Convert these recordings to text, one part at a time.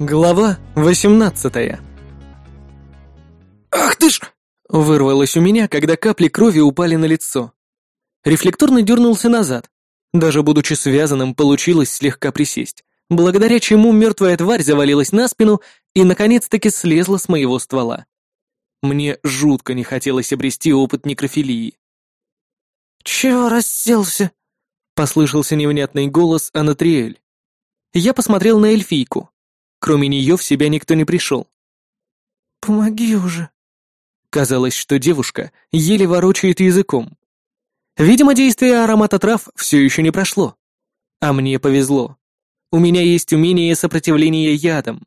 Глава 18 «Ах ты ж!» — вырвалось у меня, когда капли крови упали на лицо. Рефлекторно дернулся назад. Даже будучи связанным, получилось слегка присесть, благодаря чему мертвая тварь завалилась на спину и, наконец-таки, слезла с моего ствола. Мне жутко не хотелось обрести опыт некрофилии. «Чего расселся?» — послышался невнятный голос Анатриэль. Я посмотрел на эльфийку. Кроме нее в себя никто не пришел. «Помоги уже». Казалось, что девушка еле ворочает языком. Видимо, действие аромата трав все еще не прошло. А мне повезло. У меня есть умение сопротивления ядам.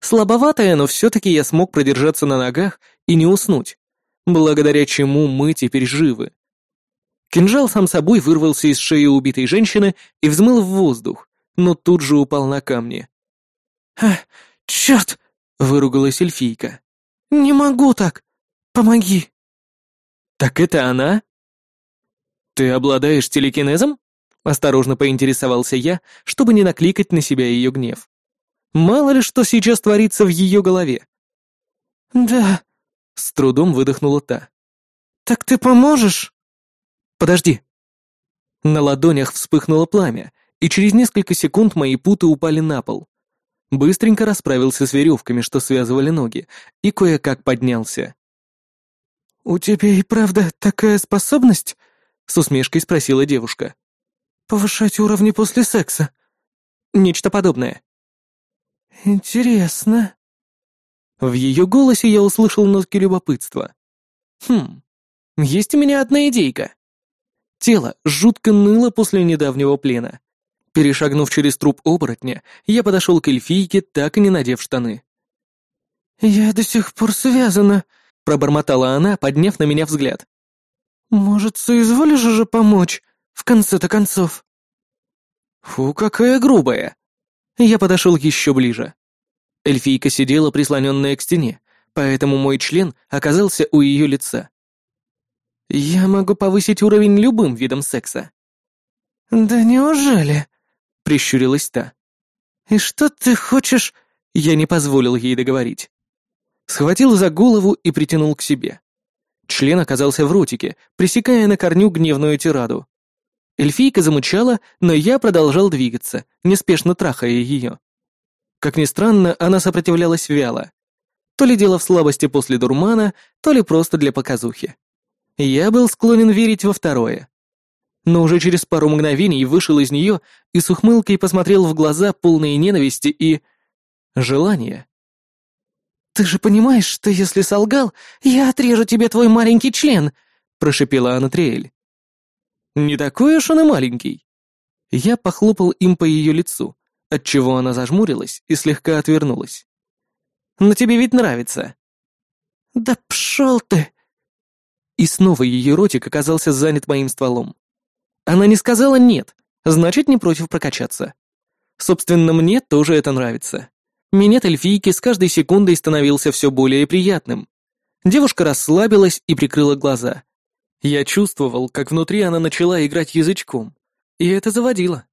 Слабоватое, но все-таки я смог продержаться на ногах и не уснуть, благодаря чему мы теперь живы. Кинжал сам собой вырвался из шеи убитой женщины и взмыл в воздух, но тут же упал на камни. «А, черт!» — выругалась эльфийка. «Не могу так! Помоги!» «Так это она?» «Ты обладаешь телекинезом?» — осторожно поинтересовался я, чтобы не накликать на себя ее гнев. Мало ли что сейчас творится в ее голове. «Да», — с трудом выдохнула та. «Так ты поможешь?» «Подожди». На ладонях вспыхнуло пламя, и через несколько секунд мои путы упали на пол. Быстренько расправился с веревками, что связывали ноги, и кое-как поднялся. «У тебя и правда такая способность?» — с усмешкой спросила девушка. «Повышать уровни после секса?» «Нечто подобное». «Интересно». В ее голосе я услышал нотки любопытства. «Хм, есть у меня одна идейка». Тело жутко ныло после недавнего плена. Перешагнув через труп оборотня, я подошел к эльфийке, так и не надев штаны. «Я до сих пор связана», — пробормотала она, подняв на меня взгляд. «Может, соизволишь уже помочь, в конце-то концов?» «Фу, какая грубая!» Я подошел еще ближе. Эльфийка сидела, прислоненная к стене, поэтому мой член оказался у ее лица. «Я могу повысить уровень любым видом секса». «Да неужели?» — прищурилась та. «И что ты хочешь?» Я не позволил ей договорить. Схватил за голову и притянул к себе. Член оказался в ротике, пресекая на корню гневную тираду. Эльфийка замычала, но я продолжал двигаться, неспешно трахая ее. Как ни странно, она сопротивлялась вяло. То ли дело в слабости после дурмана, то ли просто для показухи. Я был склонен верить во второе но уже через пару мгновений вышел из нее и с ухмылкой посмотрел в глаза, полные ненависти и... желания. «Ты же понимаешь, что если солгал, я отрежу тебе твой маленький член!» — прошепела Анатриэль. «Не такой уж он и маленький». Я похлопал им по ее лицу, отчего она зажмурилась и слегка отвернулась. «Но тебе ведь нравится». «Да пшел ты!» И снова ее ротик оказался занят моим стволом. Она не сказала «нет», значит, не против прокачаться. Собственно, мне тоже это нравится. Минет эльфийки с каждой секундой становился все более приятным. Девушка расслабилась и прикрыла глаза. Я чувствовал, как внутри она начала играть язычком, и это заводило.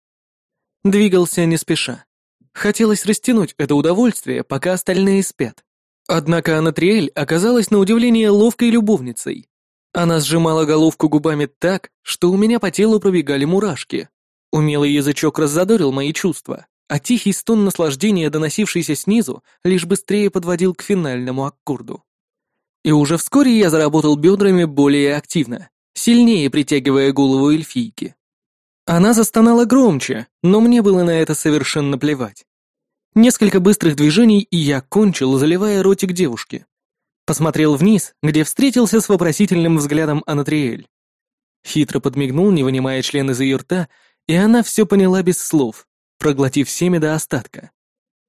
Двигался не спеша. Хотелось растянуть это удовольствие, пока остальные спят. Однако Анатриэль оказалась на удивление ловкой любовницей. Она сжимала головку губами так, что у меня по телу пробегали мурашки. Умелый язычок раззадорил мои чувства, а тихий стон наслаждения, доносившийся снизу, лишь быстрее подводил к финальному аккорду. И уже вскоре я заработал бедрами более активно, сильнее притягивая голову эльфийки. Она застонала громче, но мне было на это совершенно плевать. Несколько быстрых движений, и я кончил, заливая ротик девушки. Посмотрел вниз, где встретился с вопросительным взглядом Анатриэль. Хитро подмигнул, не вынимая член из ее рта, и она все поняла без слов, проглотив семя до остатка.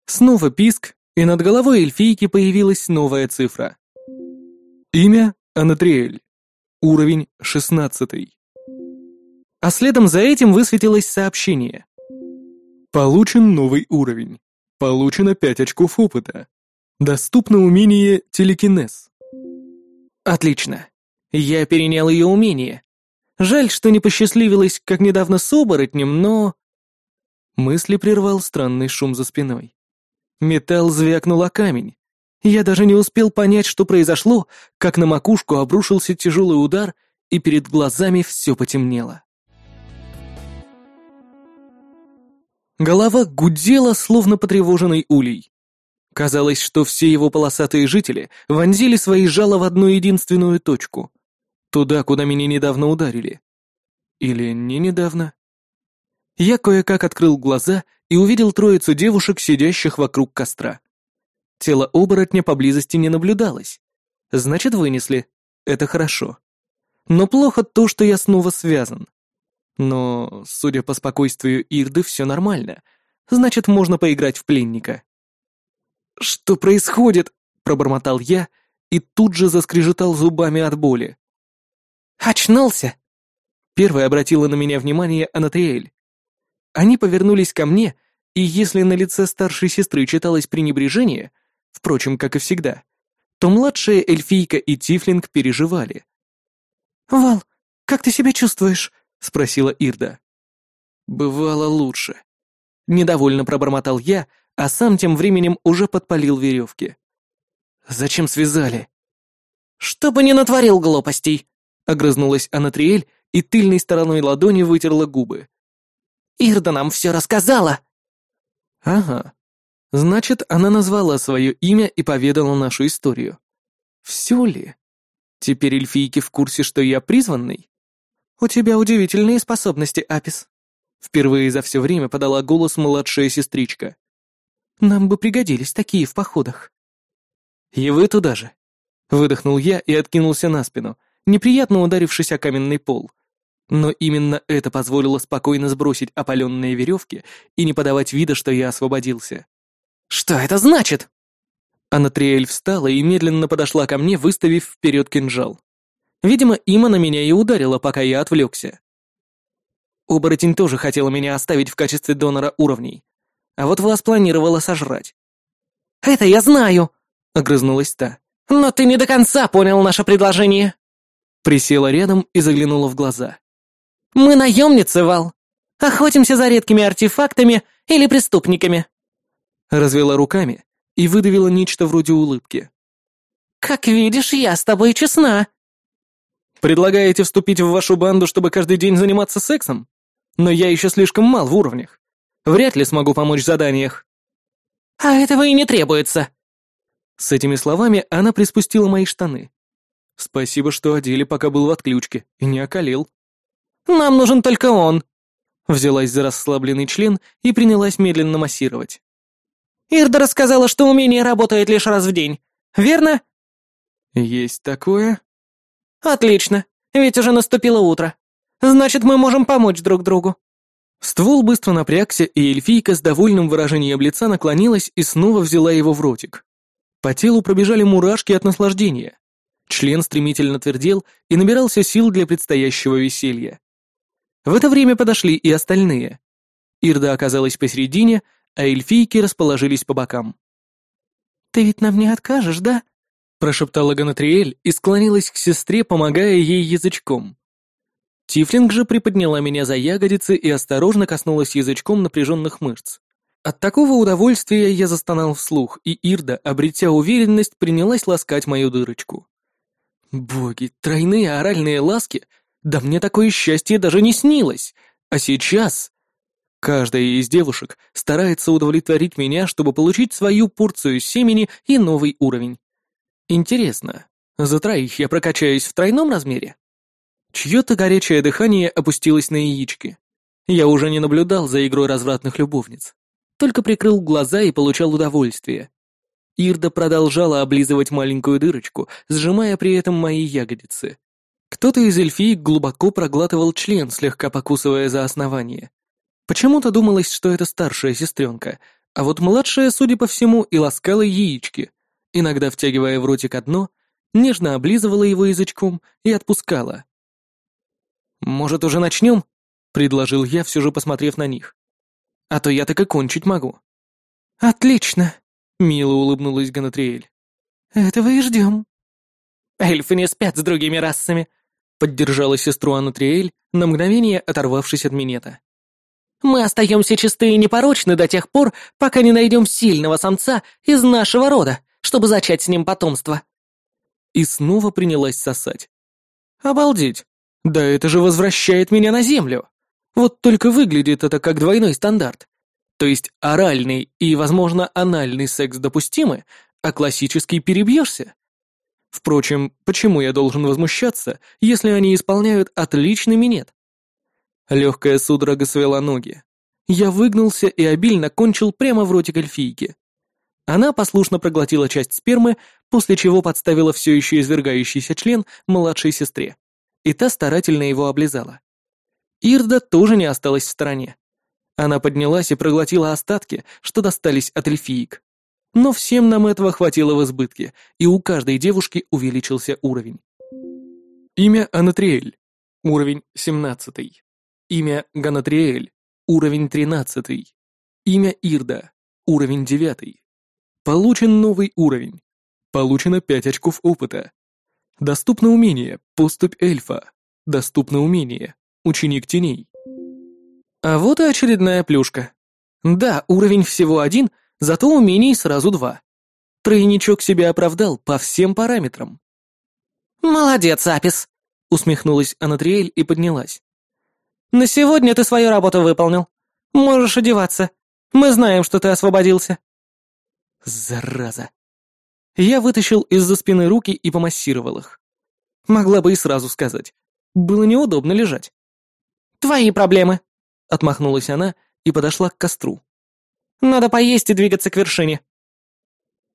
Снова писк, и над головой эльфийки появилась новая цифра. Имя — Анатриэль. Уровень — шестнадцатый. А следом за этим высветилось сообщение. Получен новый уровень. Получено пять очков опыта. Доступно умение телекинез. Отлично. Я перенял ее умение. Жаль, что не посчастливилось, как недавно с оборотнем, но... Мысли прервал странный шум за спиной. Металл звякнул о камень. Я даже не успел понять, что произошло, как на макушку обрушился тяжелый удар, и перед глазами все потемнело. Голова гудела, словно потревоженный улей. Казалось, что все его полосатые жители вонзили свои жало в одну единственную точку. Туда, куда меня недавно ударили. Или не недавно. Я кое-как открыл глаза и увидел троицу девушек, сидящих вокруг костра. Тело оборотня поблизости не наблюдалось. Значит, вынесли. Это хорошо. Но плохо то, что я снова связан. Но, судя по спокойствию Ирды, все нормально. Значит, можно поиграть в пленника. «Что происходит?» — пробормотал я и тут же заскрежетал зубами от боли. «Очнулся!» Первая обратила на меня внимание Анатриэль. Они повернулись ко мне, и если на лице старшей сестры читалось пренебрежение, впрочем, как и всегда, то младшая эльфийка и Тифлинг переживали. «Вал, как ты себя чувствуешь?» — спросила Ирда. «Бывало лучше». Недовольно пробормотал я, а сам тем временем уже подпалил веревки. «Зачем связали?» «Чтобы не натворил глупостей», — огрызнулась Анатриэль и тыльной стороной ладони вытерла губы. «Ирда нам все рассказала!» «Ага. Значит, она назвала свое имя и поведала нашу историю. Все ли? Теперь эльфийки в курсе, что я призванный?» «У тебя удивительные способности, Апис», — впервые за все время подала голос младшая сестричка. «Нам бы пригодились такие в походах». «И вы туда же», — выдохнул я и откинулся на спину, неприятно ударившись о каменный пол. Но именно это позволило спокойно сбросить опаленные веревки и не подавать вида, что я освободился. «Что это значит?» Анатриэль встала и медленно подошла ко мне, выставив вперед кинжал. Видимо, Има на меня и ударила, пока я отвлекся. Оборотень тоже хотела меня оставить в качестве донора уровней. А вот вас планировала сожрать. «Это я знаю!» — огрызнулась та. «Но ты не до конца понял наше предложение!» Присела рядом и заглянула в глаза. «Мы наемницы, Вал. Охотимся за редкими артефактами или преступниками». Развела руками и выдавила нечто вроде улыбки. «Как видишь, я с тобой честна», Предлагаете вступить в вашу банду, чтобы каждый день заниматься сексом? Но я еще слишком мал в уровнях. Вряд ли смогу помочь в заданиях». «А этого и не требуется». С этими словами она приспустила мои штаны. Спасибо, что одели, пока был в отключке, и не околел. «Нам нужен только он», — взялась за расслабленный член и принялась медленно массировать. «Ирда рассказала, что умение работает лишь раз в день, верно?» «Есть такое?» «Отлично, ведь уже наступило утро. Значит, мы можем помочь друг другу». Ствол быстро напрягся, и эльфийка с довольным выражением лица наклонилась и снова взяла его в ротик. По телу пробежали мурашки от наслаждения. Член стремительно твердел и набирался сил для предстоящего веселья. В это время подошли и остальные. Ирда оказалась посередине, а эльфийки расположились по бокам. «Ты ведь нам не откажешь, да?» прошептала Ганатриэль и склонилась к сестре, помогая ей язычком. Тифлинг же приподняла меня за ягодицы и осторожно коснулась язычком напряженных мышц. От такого удовольствия я застонал вслух, и Ирда, обретя уверенность, принялась ласкать мою дырочку. Боги, тройные оральные ласки? Да мне такое счастье даже не снилось. А сейчас... Каждая из девушек старается удовлетворить меня, чтобы получить свою порцию семени и новый уровень. Интересно, за троих я прокачаюсь в тройном размере? Чье-то горячее дыхание опустилось на яички. Я уже не наблюдал за игрой развратных любовниц. Только прикрыл глаза и получал удовольствие. Ирда продолжала облизывать маленькую дырочку, сжимая при этом мои ягодицы. Кто-то из эльфиек глубоко проглатывал член, слегка покусывая за основание. Почему-то думалось, что это старшая сестренка, а вот младшая, судя по всему, и ласкала яички — иногда втягивая в ротик одно, нежно облизывала его язычком и отпускала. «Может, уже начнем?» — предложил я, все же посмотрев на них. «А то я так и кончить могу». «Отлично!» — мило улыбнулась Ганатриэль. «Этого и ждем». «Эльфы не спят с другими расами», — поддержала сестру Анатриэль, на мгновение оторвавшись от минета. Мы остаемся чисты и непорочны до тех пор, пока не найдем сильного самца из нашего рода, чтобы зачать с ним потомство». И снова принялась сосать. «Обалдеть! Да это же возвращает меня на землю! Вот только выглядит это как двойной стандарт. То есть оральный и, возможно, анальный секс допустимы, а классический перебьешься. Впрочем, почему я должен возмущаться, если они исполняют отличный минет? Легкая судорога свела ноги. Я выгнулся и обильно кончил прямо в ротик эльфийки. Она послушно проглотила часть спермы, после чего подставила все еще извергающийся член младшей сестре. И та старательно его облизала. Ирда тоже не осталась в стороне. Она поднялась и проглотила остатки, что достались от эльфиек. Но всем нам этого хватило в избытке, и у каждой девушки увеличился уровень. Имя Анатриэль. Уровень 17. Имя Ганатриэль. Уровень 13. Имя Ирда. Уровень 9. Получен новый уровень. Получено 5 очков опыта. Доступно умение «Поступь эльфа». Доступно умение «Ученик теней». А вот и очередная плюшка. Да, уровень всего один, зато умений сразу два. Тройничок себя оправдал по всем параметрам. «Молодец, Апис!» — усмехнулась Анатриэль и поднялась. «На сегодня ты свою работу выполнил. Можешь одеваться. Мы знаем, что ты освободился». Зараза. Я вытащил из-за спины руки и помассировал их. Могла бы и сразу сказать. Было неудобно лежать. «Твои проблемы», Отмахнулась она и подошла к костру. «Надо поесть и двигаться к вершине».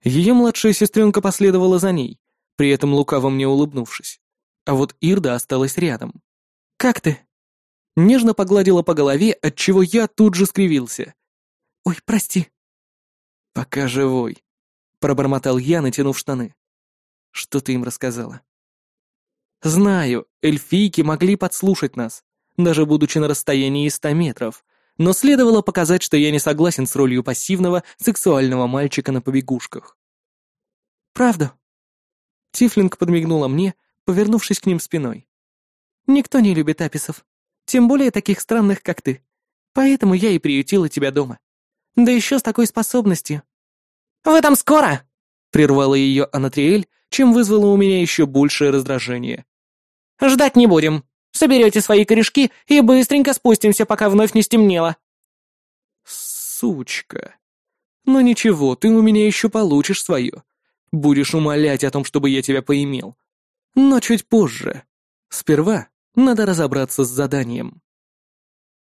Ее младшая сестренка последовала за ней, при этом лукаво мне улыбнувшись. А вот Ирда осталась рядом. «Как ты?» Нежно погладила по голове, отчего я тут же скривился. «Ой, прости». «Пока живой», — пробормотал я, натянув штаны. «Что ты им рассказала?» «Знаю, эльфийки могли подслушать нас, даже будучи на расстоянии 100 метров, но следовало показать, что я не согласен с ролью пассивного сексуального мальчика на побегушках. «Правда?» Тифлинг подмигнула мне, повернувшись к ним спиной. «Никто не любит аписов, тем более таких странных, как ты. Поэтому я и приютила тебя дома. Да еще с такой способностью». «Вы там скоро?» — прервала ее Анатриэль, чем вызвало у меня еще большее раздражение. «Ждать не будем. Соберете свои корешки и быстренько спустимся, пока вновь не стемнело». «Сучка. Ну ничего, ты у меня еще получишь свое. Будешь умолять о том, чтобы я тебя поимел. Но чуть позже. Сперва надо разобраться с заданием».